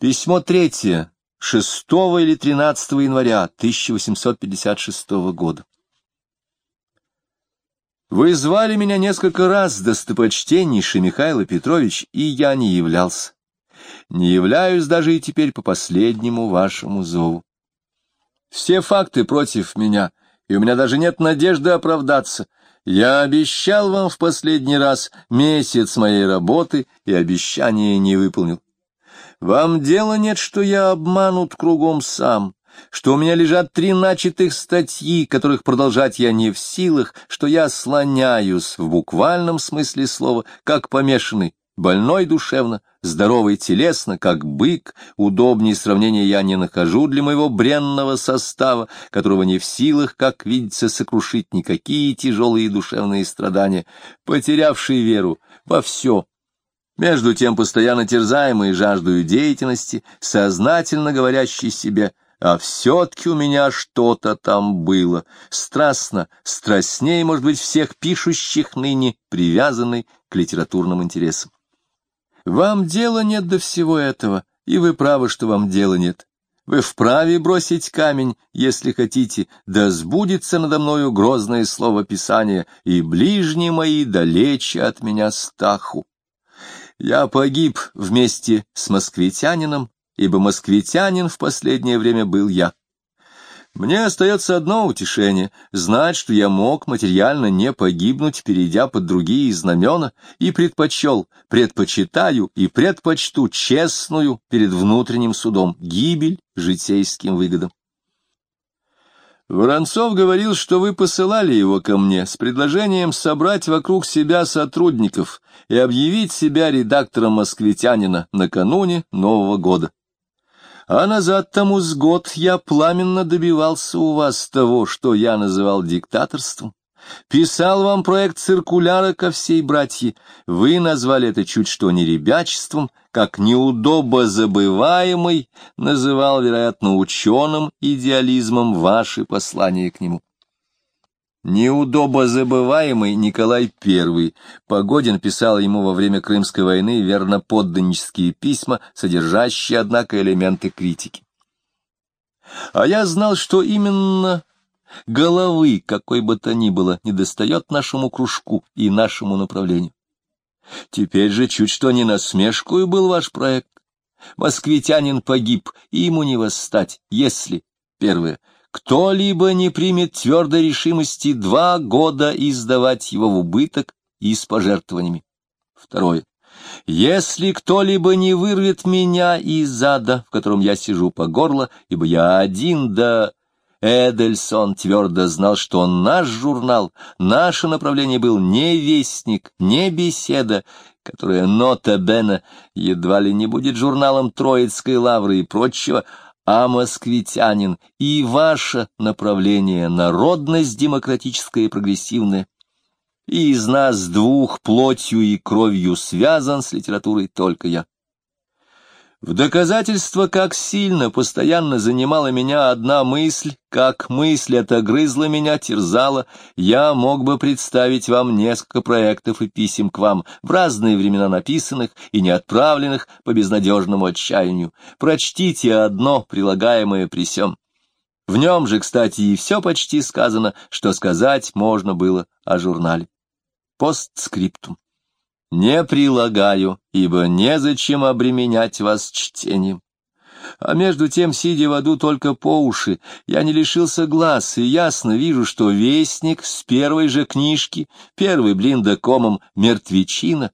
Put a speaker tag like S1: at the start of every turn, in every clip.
S1: Письмо третье, 6 или 13 января 1856 года. Вы звали меня несколько раз, достопочтеннейший Михаил Петрович, и я не являлся. Не являюсь даже и теперь по последнему вашему зову. Все факты против меня, и у меня даже нет надежды оправдаться. Я обещал вам в последний раз месяц моей работы, и обещание не выполнил. Вам дела нет, что я обманут кругом сам, что у меня лежат три начатых статьи, которых продолжать я не в силах, что я слоняюсь в буквальном смысле слова, как помешанный, больной душевно, здоровый телесно, как бык, удобнее сравнения я не нахожу для моего бренного состава, которого не в силах, как видится, сокрушить никакие тяжелые душевные страдания, потерявший веру во все, между тем постоянно терзаемый жаждою деятельности, сознательно говорящий себе «а все-таки у меня что-то там было», страстно, страстнее, может быть, всех пишущих ныне, привязанный к литературным интересам. Вам дела нет до всего этого, и вы правы, что вам дела нет. Вы вправе бросить камень, если хотите, да сбудется надо мною грозное слово Писания, и ближние мои далече от меня стаху. Я погиб вместе с москвитянином, ибо москвитянин в последнее время был я. Мне остается одно утешение — знать, что я мог материально не погибнуть, перейдя под другие знамена, и предпочел, предпочитаю и предпочту честную перед внутренним судом гибель житейским выгодам. Воронцов говорил, что вы посылали его ко мне с предложением собрать вокруг себя сотрудников и объявить себя редактором «Москвитянина» накануне Нового года. А назад тому с год я пламенно добивался у вас того, что я называл диктаторством. Писал вам проект циркуляра ко всей братье. Вы назвали это чуть что не ребячеством, как неудобо забываемый, называл, вероятно, ученым идеализмом ваши послания к нему. Неудобо забываемый Николай I. Погодин писал ему во время Крымской войны верноподданнические письма, содержащие, однако, элементы критики. А я знал, что именно Головы, какой бы то ни было, недостает нашему кружку и нашему направлению. Теперь же чуть что не насмешку и был ваш проект. Москвитянин погиб, и ему не восстать, если, первое, кто-либо не примет твердой решимости два года издавать его в убыток и с пожертвованиями. Второе. Если кто-либо не вырвет меня из ада, в котором я сижу по горло, ибо я один, да Эдельсон твердо знал, что наш журнал, наше направление был не вестник, не беседа, которая нота Бена едва ли не будет журналом Троицкой лавры и прочего, а москвитянин и ваше направление народность демократическая и прогрессивная. И из нас двух плотью и кровью связан с литературой только я. В доказательство, как сильно постоянно занимала меня одна мысль, как мысль эта грызла меня, терзала, я мог бы представить вам несколько проектов и писем к вам, в разные времена написанных и не отправленных по безнадежному отчаянию. Прочтите одно, прилагаемое при сём. В нем же, кстати, и все почти сказано, что сказать можно было о журнале. Постскриптум. Не прилагаю, ибо незачем обременять вас чтением. А между тем, сидя в аду только по уши, я не лишился глаз и ясно вижу, что вестник с первой же книжки, первый блин да комом, мертвечина,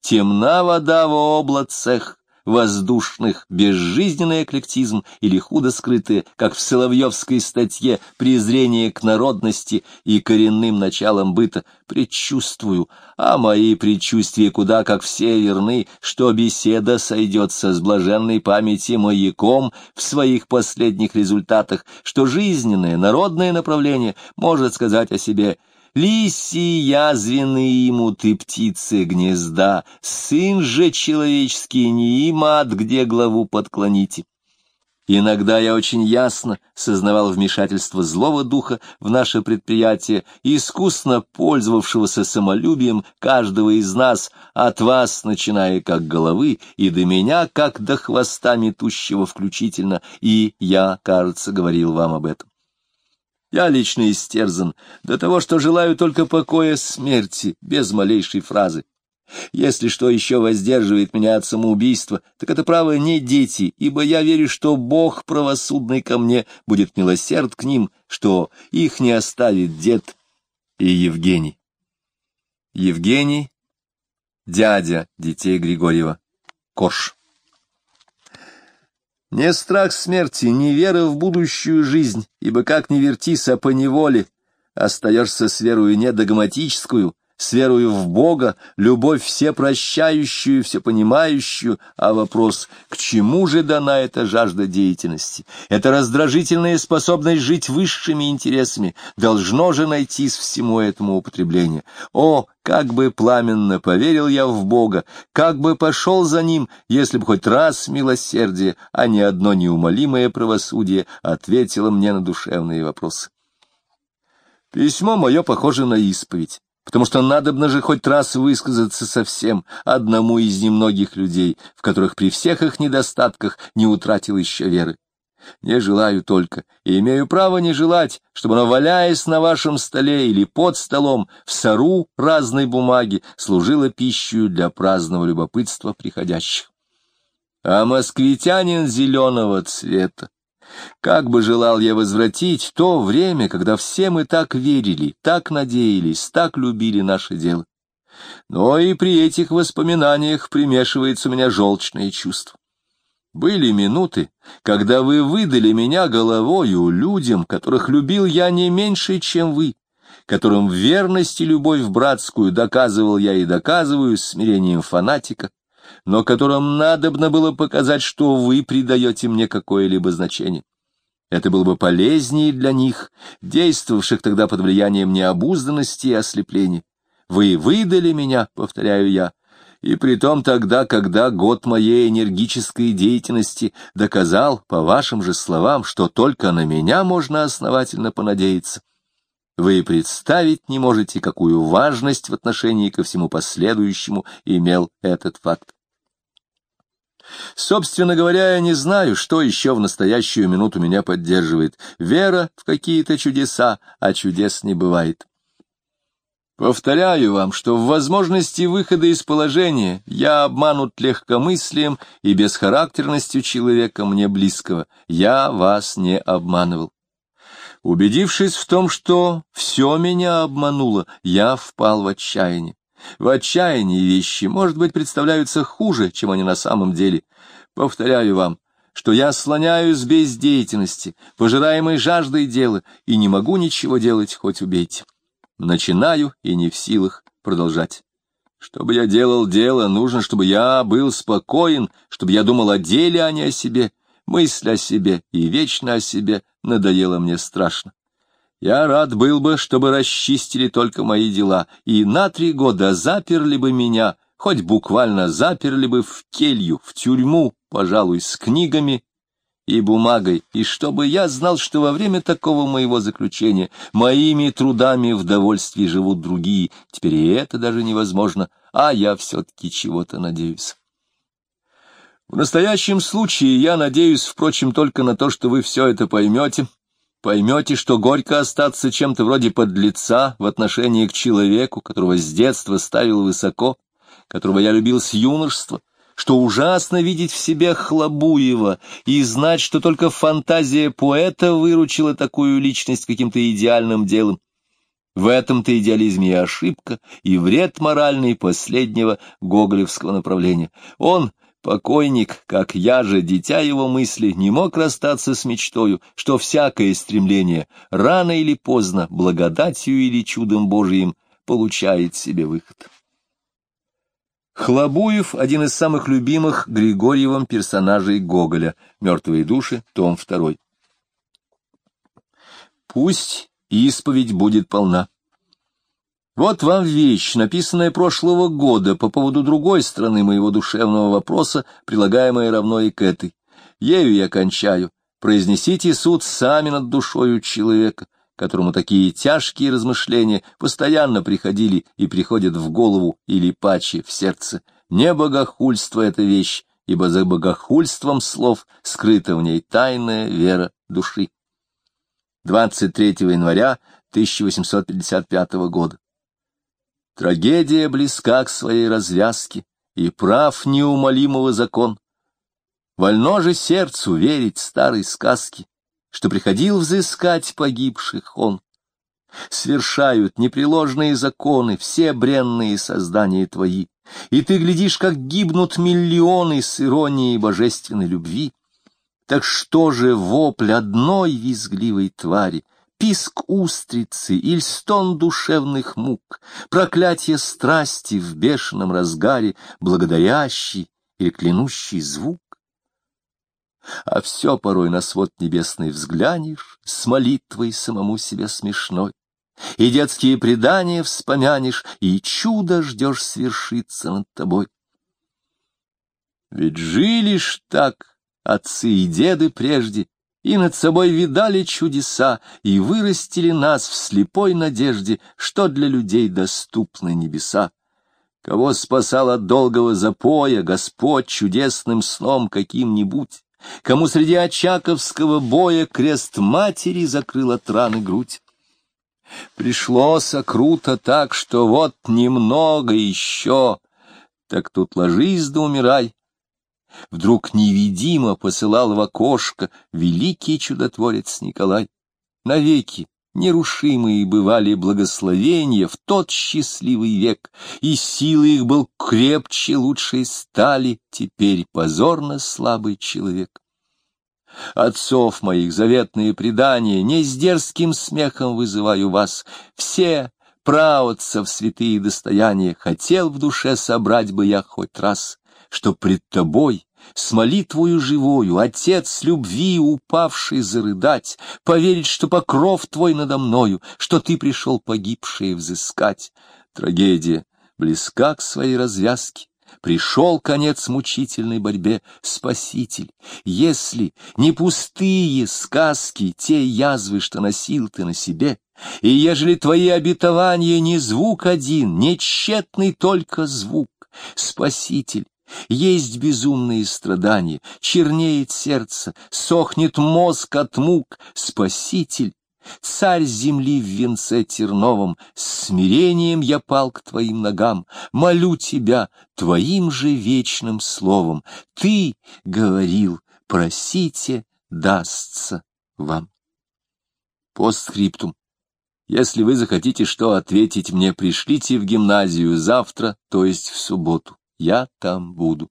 S1: темна вода в облацах, воздушных, безжизненный эклектизм или худо скрытое, как в Соловьевской статье, презрение к народности и коренным началам быта, предчувствую, а мои предчувствия куда как все верны, что беседа сойдется с блаженной памяти маяком в своих последних результатах, что жизненное, народное направление может сказать о себе – Лиси язвенные ему ты птицы гнезда, сын же человеческий не им ад, где главу подклоните. Иногда я очень ясно сознавал вмешательство злого духа в наше предприятие, искусно пользовавшегося самолюбием каждого из нас, от вас, начиная как головы, и до меня, как до хвоста метущего включительно, и я, кажется, говорил вам об этом. Я лично истерзан до того, что желаю только покоя смерти, без малейшей фразы. Если что еще воздерживает меня от самоубийства, так это право не дети, ибо я верю, что Бог правосудный ко мне будет милосерд к ним, что их не оставит дед и Евгений. Евгений, дядя детей Григорьева, Корж. Не страх смерти, не вера в будущую жизнь, ибо как ни вертись, а поневоле остаешься с верою не догматическую, с верою в Бога, любовь всепрощающую, всепонимающую, а вопрос, к чему же дана эта жажда деятельности, эта раздражительная способность жить высшими интересами, должно же найтись всему этому употребление. О, как бы пламенно поверил я в Бога, как бы пошел за Ним, если бы хоть раз милосердие, а не одно неумолимое правосудие ответило мне на душевные вопросы. Письмо мое похоже на исповедь потому что надобно же хоть раз высказаться совсем одному из немногих людей, в которых при всех их недостатках не утратил еще веры. Не желаю только, и имею право не желать, чтобы оно, валяясь на вашем столе или под столом, в сору разной бумаги, служило пищей для праздного любопытства приходящих. А москвитянин зеленого цвета, как бы желал я возвратить то время, когда все мы так верили, так надеялись, так любили наше дело. Но и при этих воспоминаниях примешивается у меня желчное чувство. Были минуты, когда вы выдали меня головою людям, которых любил я не меньше, чем вы, которым верность и любовь братскую доказывал я и доказываю смирением фанатика, но которым надобно было показать, что вы придаете мне какое-либо значение. Это было бы полезнее для них, действовавших тогда под влиянием необузданности и ослепления. Вы выдали меня, повторяю я, и притом тогда, когда год моей энергической деятельности доказал, по вашим же словам, что только на меня можно основательно понадеяться. Вы представить не можете, какую важность в отношении ко всему последующему имел этот факт. Собственно говоря, я не знаю, что еще в настоящую минуту меня поддерживает. Вера в какие-то чудеса, а чудес не бывает. Повторяю вам, что в возможности выхода из положения я обманут легкомыслием и бесхарактерностью человека мне близкого. Я вас не обманывал. Убедившись в том, что все меня обмануло, я впал в отчаяние. В отчаянии вещи, может быть, представляются хуже, чем они на самом деле. Повторяю вам, что я слоняюсь без деятельности, пожираемой жаждой дела, и не могу ничего делать, хоть убейте. Начинаю и не в силах продолжать. Чтобы я делал дело, нужно, чтобы я был спокоен, чтобы я думал о деле, а не о себе. Мысль о себе и вечно о себе надоела мне страшно. Я рад был бы, чтобы расчистили только мои дела, и на три года заперли бы меня, хоть буквально заперли бы в келью, в тюрьму, пожалуй, с книгами и бумагой, и чтобы я знал, что во время такого моего заключения моими трудами в довольстве живут другие. Теперь это даже невозможно, а я все-таки чего-то надеюсь. В настоящем случае я надеюсь, впрочем, только на то, что вы все это поймете, поймете, что горько остаться чем-то вроде подлеца в отношении к человеку, которого с детства ставил высоко, которого я любил с юношества, что ужасно видеть в себе Хлобуева и знать, что только фантазия поэта выручила такую личность каким-то идеальным делом. В этом-то идеализме и ошибка, и вред моральный последнего гоголевского направления. Он Покойник, как я же, дитя его мысли, не мог расстаться с мечтою, что всякое стремление, рано или поздно, благодатью или чудом Божиим, получает себе выход. Хлобуев — один из самых любимых Григорьевым персонажей Гоголя, «Мертвые души», том 2. Пусть исповедь будет полна. Вот вам вещь, написанная прошлого года по поводу другой стороны моего душевного вопроса, прилагаемая равно и к этой. Ею я кончаю. Произнесите суд сами над душою человека, которому такие тяжкие размышления постоянно приходили и приходят в голову или паче в сердце. Не богохульство эта вещь, ибо за богохульством слов скрыта в ней тайная вера души. 23 января 1855 года. Трагедия близка к своей развязке, и прав неумолимого закон. Вольно же сердцу верить старой сказке, что приходил взыскать погибших он. Свершают непреложные законы все бренные создания твои, и ты глядишь, как гибнут миллионы с иронией божественной любви. Так что же вопль одной визгливой твари, писк устрицы или стон душевных мук, проклятие страсти в бешеном разгаре, благодарящий или клянущий звук? А все порой на свод небесный взглянешь, с молитвой самому себе смешной, и детские предания вспомянешь, и чудо ждешь свершиться над тобой. Ведь жили ж так отцы и деды прежде, и над собой видали чудеса, и вырастили нас в слепой надежде, что для людей доступны небеса. Кого спасал от долгого запоя Господь чудесным сном каким-нибудь, кому среди очаковского боя крест матери закрыл от раны грудь. Пришлось круто так, что вот немного еще, так тут ложись да умирай, вдруг невидимо посылал в окошко великий чудотворец Николай. Навеки нерушимые бывали благословения в тот счастливый век, и силы их был крепче лучшей стали, теперь позорно слабый человек. Отцов моих заветные предания, не с дерзким смехом вызываю вас, все праотцев святые достояния хотел в душе собрать бы я хоть раз что пред тобой с молитвою живою, Отец любви, упавший зарыдать, Поверить, что покров твой надо мною, Что ты пришел погибшее взыскать. Трагедия близка к своей развязке, Пришел конец мучительной борьбе, Спаситель, если не пустые сказки, Те язвы, что носил ты на себе, И ежели твои обетования не звук один, Не тщетный только звук, Спаситель, есть безумные страдания, чернеет сердце, сохнет мозг от мук. Спаситель, царь земли в венце терновом, с смирением я пал к твоим ногам, молю тебя твоим же вечным словом. Ты говорил, просите, дастся вам. Постскриптум. Если вы захотите что ответить мне, пришлите в гимназию завтра, то есть в субботу я там буду.